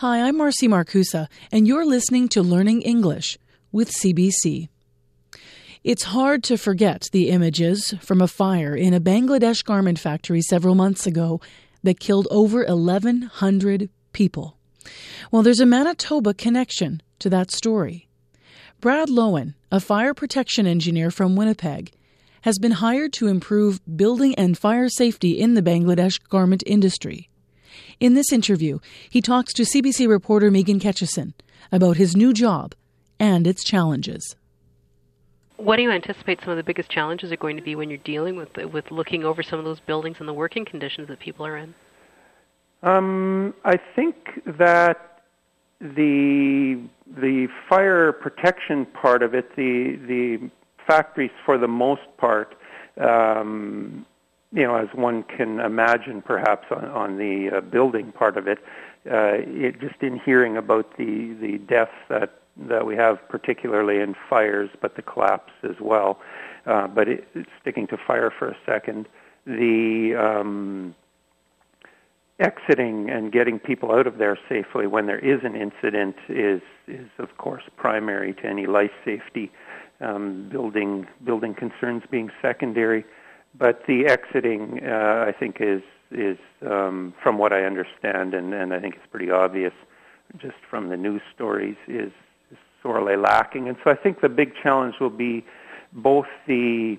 Hi, I'm Marcy Markusa, and you're listening to Learning English with CBC. It's hard to forget the images from a fire in a Bangladesh garment factory several months ago that killed over 1,100 people. Well, there's a Manitoba connection to that story. Brad Loewen, a fire protection engineer from Winnipeg, has been hired to improve building and fire safety in the Bangladesh garment industry. In this interview, he talks to CBC reporter Megan Ketchison about his new job and its challenges. What do you anticipate some of the biggest challenges are going to be when you're dealing with with looking over some of those buildings and the working conditions that people are in? Um, I think that the the fire protection part of it, the the factories for the most part, um, you know, as one can imagine, perhaps on, on the uh, building part of it, uh, it, just in hearing about the the deaths that that we have, particularly in fires, but the collapse as well. Uh, but it, sticking to fire for a second, the um, exiting and getting people out of there safely when there is an incident is is of course primary to any life safety. Um, building building concerns being secondary. But the exiting, uh, I think, is is um, from what I understand, and, and I think it's pretty obvious, just from the news stories, is, is sorely lacking. And so I think the big challenge will be both the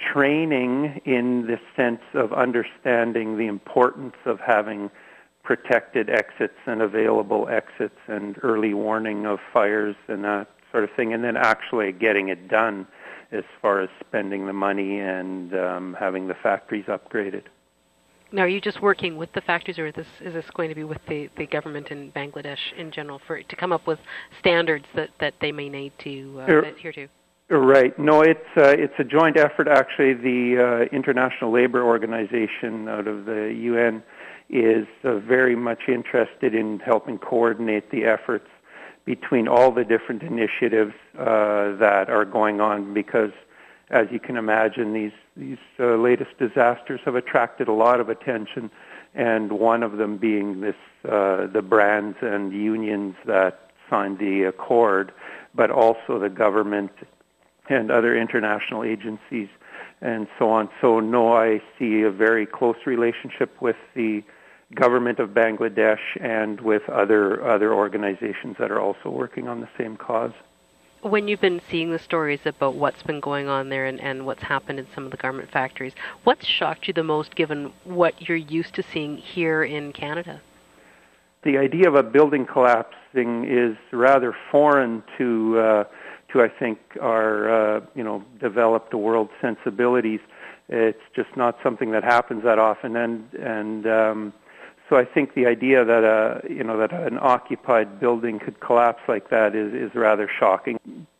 training in the sense of understanding the importance of having protected exits and available exits and early warning of fires and that sort of thing, and then actually getting it done as far as spending the money and um, having the factories upgraded. Now, are you just working with the factories, or is this, is this going to be with the, the government in Bangladesh in general for to come up with standards that, that they may need to uh, er, adhere to? Right. No, it's uh, it's a joint effort. Actually, the uh, International Labor Organization out of the UN is uh, very much interested in helping coordinate the efforts between all the different initiatives uh, that are going on because as you can imagine these these uh, latest disasters have attracted a lot of attention and one of them being this uh, the brands and unions that signed the accord but also the government and other international agencies and so on. So no I see a very close relationship with the government of Bangladesh and with other other organizations that are also working on the same cause. When you've been seeing the stories about what's been going on there and, and what's happened in some of the garment factories, what's shocked you the most given what you're used to seeing here in Canada? The idea of a building collapsing is rather foreign to uh, to I think our uh, you know developed world sensibilities. It's just not something that happens that often, and and um, so I think the idea that a you know that an occupied building could collapse like that is is rather shocking.